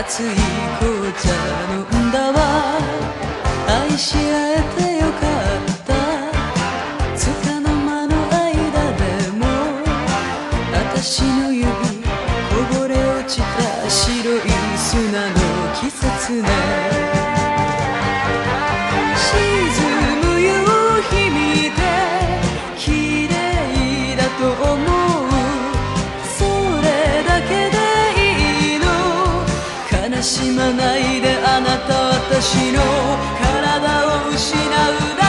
熱い紅茶飲んだわ。愛し合えてよかった。つかの間の間でも私の指しまないであなた私の体を失う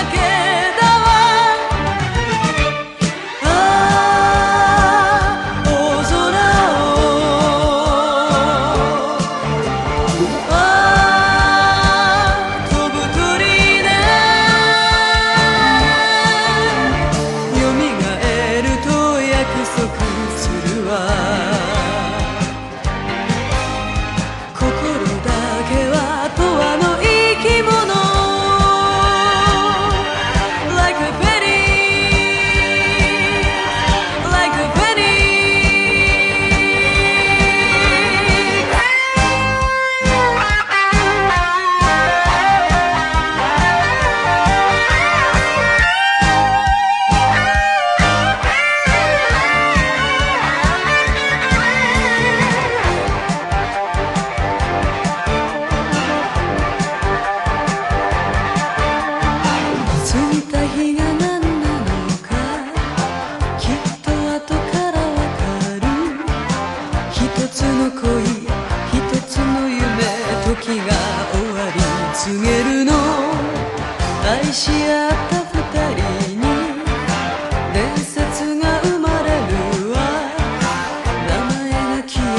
告げるの。愛し合った二人に伝説が生まれるわ。名前が消え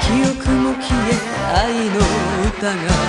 記憶も消え愛の歌が